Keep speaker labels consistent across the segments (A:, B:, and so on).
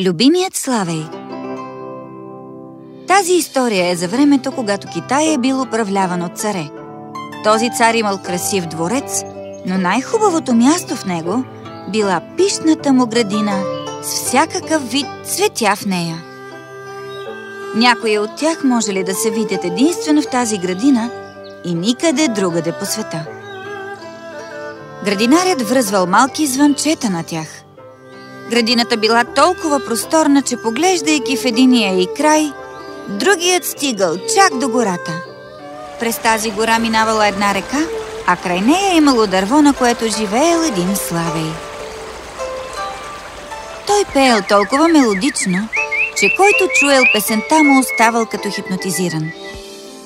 A: Любимият Славей Тази история е за времето, когато Китай е бил управляван от царе. Този цар имал красив дворец, но най-хубавото място в него била пишната му градина с всякакъв вид цветя в нея. Някои от тях може ли да се видят единствено в тази градина и никъде другаде по света. Градинарят връзвал малки звънчета на тях. Градината била толкова просторна, че поглеждайки в единия и край, другият стигал чак до гората. През тази гора минавала една река, а край нея имало дърво, на което живеел един славей. Той пеел толкова мелодично, че който чуел песента му оставал като хипнотизиран.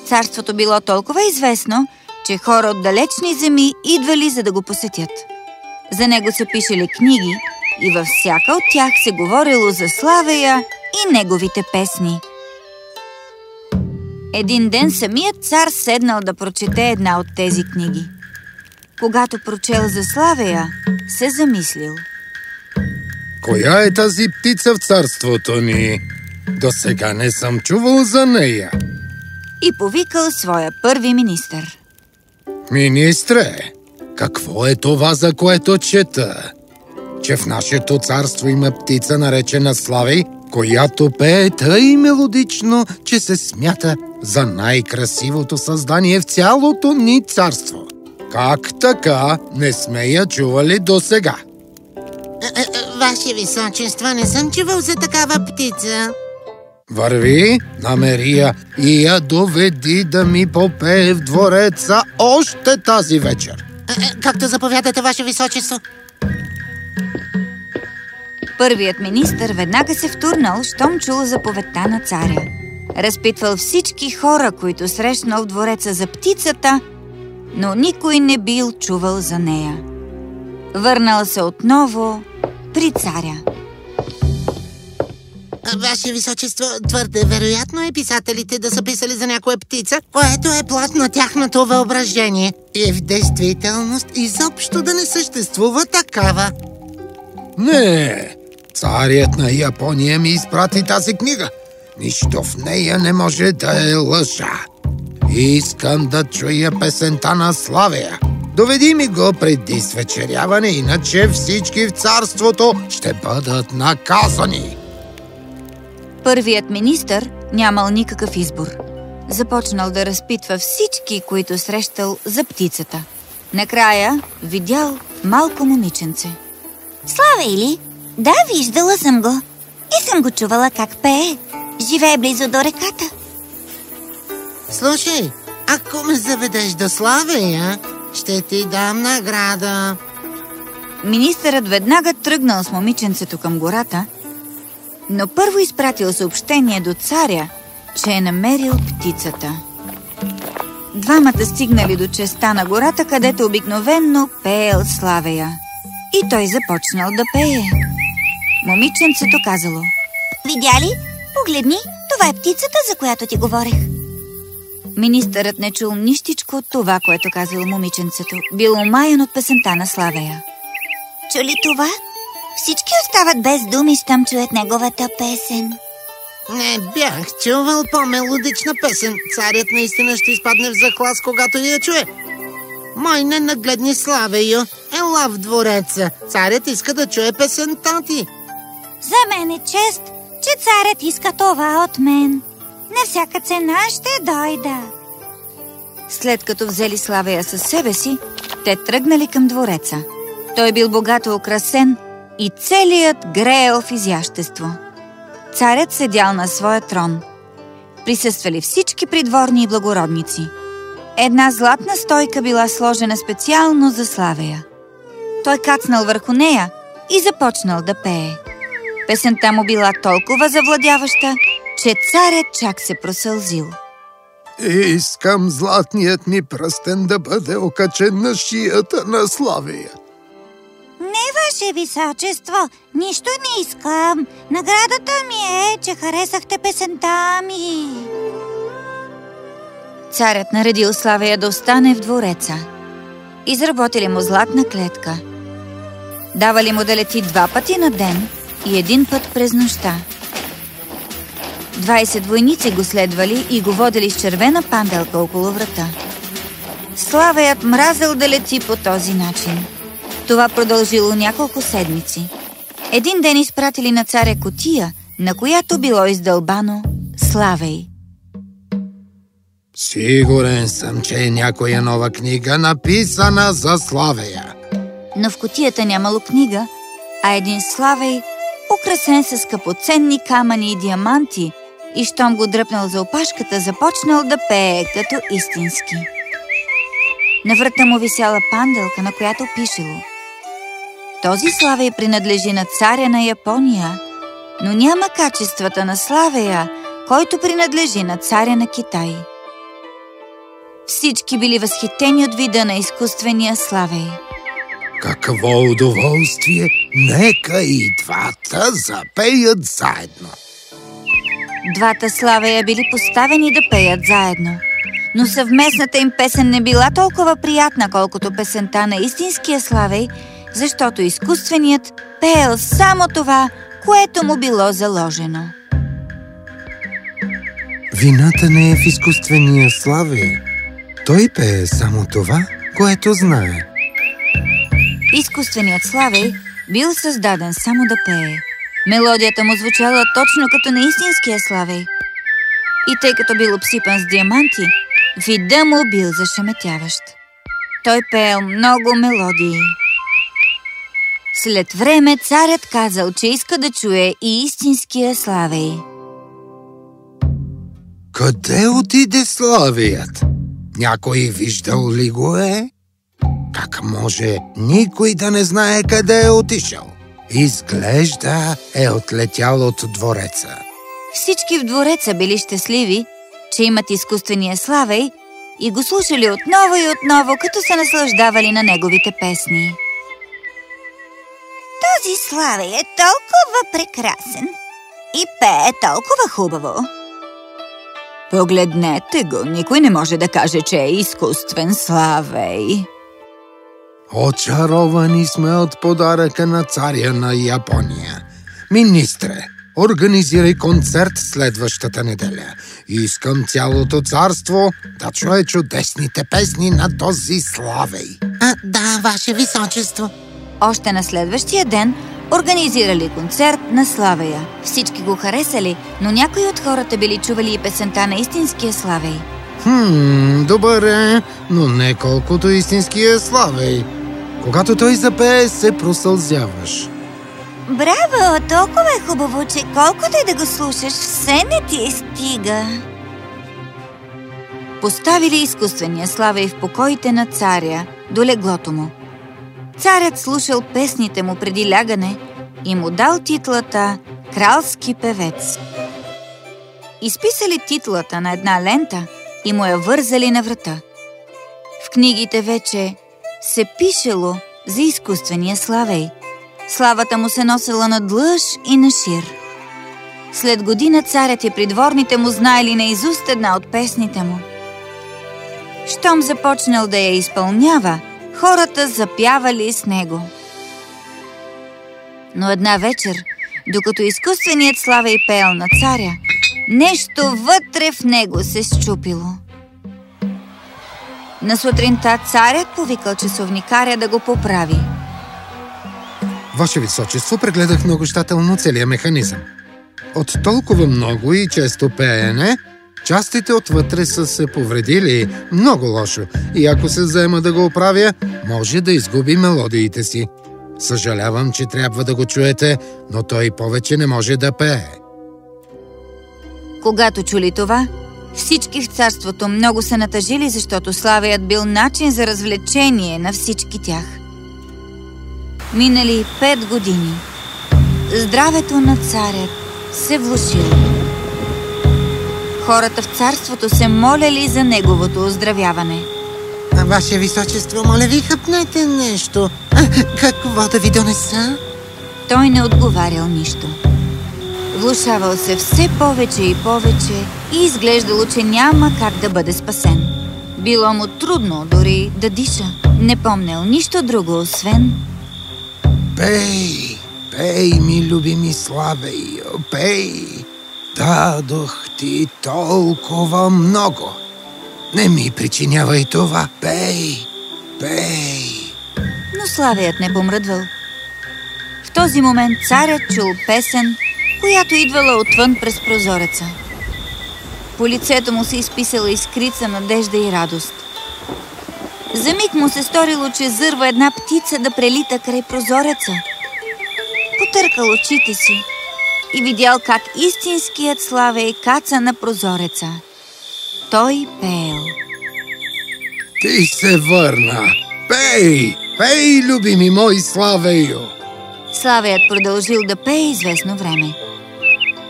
A: Царството било толкова известно, че хора от далечни земи идвали за да го посетят. За него са пишели книги и във всяка от тях се говорило за Славея и неговите песни. Един ден самият цар седнал да прочете една от тези книги. Когато прочел за Славея, се замислил.
B: Коя е тази птица в царството ни? До сега не съм чувал за нея.
A: И повикал своя първи министър.
B: Министре, какво е това, за което чета? Че в нашето царство има птица, наречена Славей, която пее тъй мелодично, че се смята за най-красивото създание в цялото ни царство. Как така не сме я чували до сега?
C: Е, е, ваше височество, не съм чувал за такава птица.
B: Върви, намери я и я доведи да ми попее в двореца още тази вечер.
C: Е, както заповядате, Ваше Височество.
A: Първият министър веднага се втурнал, щом чул заповедта на царя. Разпитвал всички хора, които срещнал в двореца за птицата, но никой не бил чувал за нея. Върнал се отново при царя.
C: Ваше Височество, твърде вероятно е писателите да са писали за някоя птица, което е плат на тяхното въображение и в действителност изобщо да не съществува такава.
B: Не, царят на Япония ми изпрати тази книга. Нищо в нея не може да е лъжа. Искам да чуя песента на Славия. Доведи ми го преди свечеряване, иначе всички в царството ще бъдат наказани.
A: Първият министър нямал никакъв избор. Започнал да разпитва всички, които срещал за птицата. Накрая видял малко момиченце.
D: Слава или? Да, виждала съм го. И съм го чувала как пее. Живее близо до реката.
C: Слушай, ако ме заведеш до Славея, ще ти дам награда.
A: Министърът веднага тръгнал с момиченцето към гората, но първо изпратил съобщение до царя, че е намерил птицата. Двамата стигнали до честа на гората, където обикновенно пеел Славея. И той започнал да пее. Момиченцето казало
D: Видя ли? Погледни, това е птицата, за която ти говорех.
A: Министърът не чул нищичко от това, което казало момиченцето. Бил омаян от песента на Славея.
D: Чули това? Всички остават без думи, щом чуят неговата песен.
C: Не бях чувал по-мелодична песен. Царят наистина ще изпадне в захлас, когато я чуе. Мой ненагледни Славею, ела в двореца. Царят иска да чуе песента ти.
D: За мен е чест, че царят иска това от мен. На всяка цена ще дойда.
A: След като взели Славея със себе си, те тръгнали към двореца. Той бил богато украсен и целият греел в изящество. Царят седял на своя трон. Присъствали всички придворни и благородници. Една златна стойка била сложена специално за Славея. Той кацнал върху нея и започнал да пее. Песента му била толкова завладяваща, че царят чак се просълзил.
B: Искам златният ми пръстен да бъде окачен на шията на Славия.
D: Не, Ваше Височество, нищо не искам. Наградата ми е, че харесахте песента ми.
A: Царят наредил Славия да остане в двореца. Изработили му златна клетка. Давали му да лети два пъти на ден и един път през нощта. 20 войници го следвали и го водили с червена панделка около врата. Славеят мразел да лети по този начин. Това продължило няколко седмици. Един ден изпратили на царя котия, на която било издълбано Славей.
B: Сигурен съм, че е някоя нова книга, написана за Славея.
A: Но в котията нямало книга, а един Славей, украсен с скъпоценни камъни и диаманти, и щом го дръпнал за опашката, започнал да пее като истински. На врата му висяла панделка, на която пишело Този Славей принадлежи на царя на Япония, но няма качествата на Славея, който принадлежи на царя на Китай. Всички били възхитени от вида на изкуствения Славей.
B: Какво удоволствие! Нека и двата запеят заедно.
A: Двата Славея били поставени да пеят заедно. Но съвместната им песен не била толкова приятна, колкото песента на истинския Славей, защото изкуственият пеел само това, което му било заложено.
B: Вината не е в изкуствения Славей. Той пее само това, което знае.
A: Изкуственият Славей бил създаден само да пее. Мелодията му звучала точно като на истинския Славей. И тъй като бил обсипан с диаманти, вида му бил зашеметяващ. Той пеел много мелодии. След време царят казал, че иска да чуе и истинския Славей.
B: Къде отиде Славият? Някой виждал ли го е? Как може никой да не знае къде е отишъл? Изглежда е отлетял от двореца.
A: Всички в двореца били щастливи, че имат изкуствения Славей и го слушали отново и отново, като се наслаждавали на неговите песни.
D: Този Славей е толкова прекрасен и пее толкова хубаво.
A: Погледнете го, никой не може да каже, че е изкуствен Славей.
B: Очаровани сме от подаръка на царя на Япония. Министре, организирай концерт следващата неделя. Искам цялото царство да чуе чудесните песни на този Славей.
C: А, да, Ваше Височество.
A: Още на следващия ден организирали концерт на Славея. Всички го харесали, но някои от хората били чували и песента на истинския Славей.
B: Хм, добър е, но не колкото истинския Славей. Когато той запее, се просълзяваш.
D: Браво! Толкова е хубаво, че колкото и да го слушаш, все не ти стига.
A: Поставили изкуствения Славей в покоите на царя, до леглото му. Царят слушал песните му преди лягане и му дал титлата «Кралски певец». Изписали титлата на една лента и му я вързали на врата. В книгите вече се пишело за изкуствения Славей. Славата му се носела на длъж и на шир. След година царят и придворните му знаели наизуст една от песните му. Щом започнал да я изпълнява, хората запявали с него. Но една вечер, докато изкуственият Славей пеел на царя, нещо вътре в него се счупило. На сутринта царят повикал часовникаря да го поправи.
B: Ваше Височество, прегледах много щателно целият механизъм. От толкова много и често пеене, частите отвътре са се повредили много лошо и ако се взема да го оправя, може да изгуби мелодиите си. Съжалявам, че трябва да го чуете, но той повече не може да пее.
A: Когато чули това, всички в царството много се натъжили, защото славият бил начин за развлечение на всички тях. Минали пет години. Здравето на царят се влушило. Хората в царството се моляли за неговото оздравяване.
C: А, Ваше Височество, моля ви, хъпнете нещо. А, какво да ви донеса?
A: Той не отговарял нищо. Влушавал се все повече и повече и изглеждало, че няма как да бъде спасен. Било му трудно дори да диша. Не помнел нищо друго, освен...
B: Пей, Пей, ми любими Славейо, пей! Дадох ти толкова много. Не ми причинявай това. Пей, пей.
A: Но Славеят не помръдвал. В този момент царят чул песен, която идвала отвън през прозореца. По лицето му се изписала искрица надежда и радост. За миг му се сторило, че зърва една птица да прелита край прозореца. Потъркал очите си и видял как истинският Славей каца на прозореца. Той пеел.
B: Ти се върна. Пей, пей, любими мой Славейо.
A: Славеят продължил да пее известно време.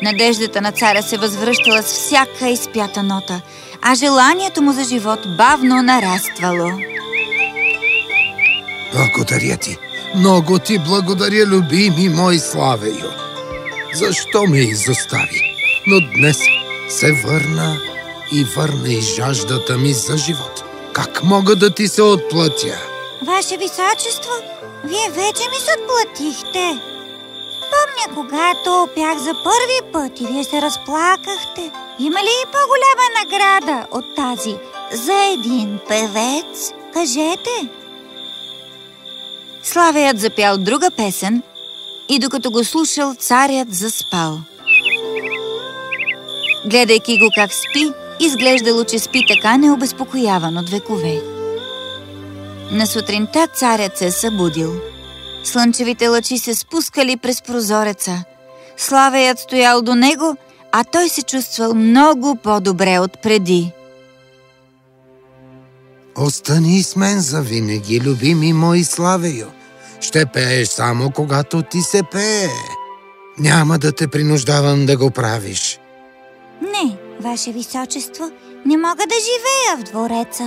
A: Надеждата на царя се възвръщала с всяка изпята нота, а желанието му за живот бавно нараствало.
B: Благодаря ти. Много ти благодаря, любими мой Славейо. Защо ме изостави? Но днес се върна и върна и жаждата ми за живот. Как мога да ти се отплатя?
D: Ваше Височество, вие вече ми се отплатихте. Помня, когато пях за първи път и вие се разплакахте. Има ли и по-голяма награда от тази за един певец? Кажете.
A: Славеят запял друга песен и докато го слушал, царят заспал. Гледайки го как спи, изглеждало, че спи така необезпокояван от векове. На сутринта царят се е събудил. Слънчевите лъчи се спускали през прозореца. Славеят стоял до него, а той се чувствал много по-добре от преди.
B: Остани с мен за винаги, любими мой Славейо. Ще пееш само когато ти се пее. Няма да те принуждавам да го правиш.
D: Не, Ваше Височество, не мога да живея в двореца,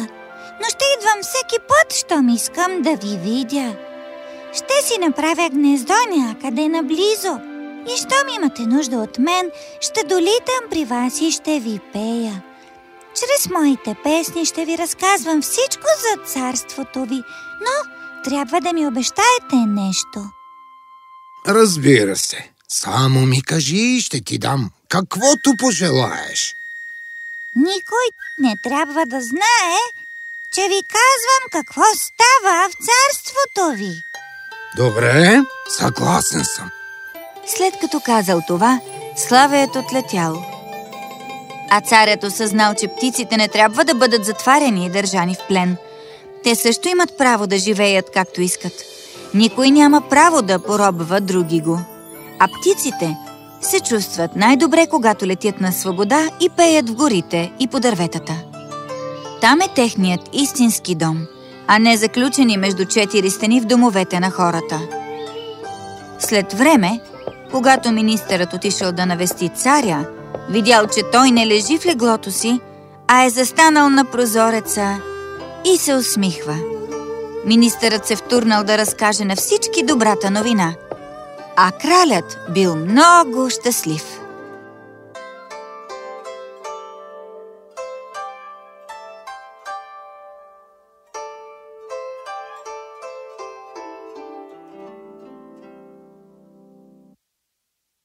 D: но ще идвам всеки път, щом искам да ви видя. Ще си направя гнездо някъде наблизо и щом имате нужда от мен, ще долитам при вас и ще ви пея. Чрез моите песни ще ви разказвам всичко за царството ви, но трябва да ми обещаете нещо.
B: Разбира се. Само ми кажи и ще ти дам каквото пожелаеш.
D: Никой не трябва да знае, че ви казвам какво става в царството ви.
B: Добре, съгласен съм.
A: След като казал това, Славеят отлетял. А царят осъзнал, че птиците не трябва да бъдат затваряни и държани в плен. Те също имат право да живеят както искат. Никой няма право да поробва други го. А птиците се чувстват най-добре, когато летят на свобода и пеят в горите и по дърветата. Там е техният истински дом, а не заключени между четири стени в домовете на хората. След време, когато министърът отишъл да навести царя, видял, че той не лежи в леглото си, а е застанал на прозореца и се усмихва. Министърът се втурнал да разкаже на всички добрата новина, а кралят бил много щастлив.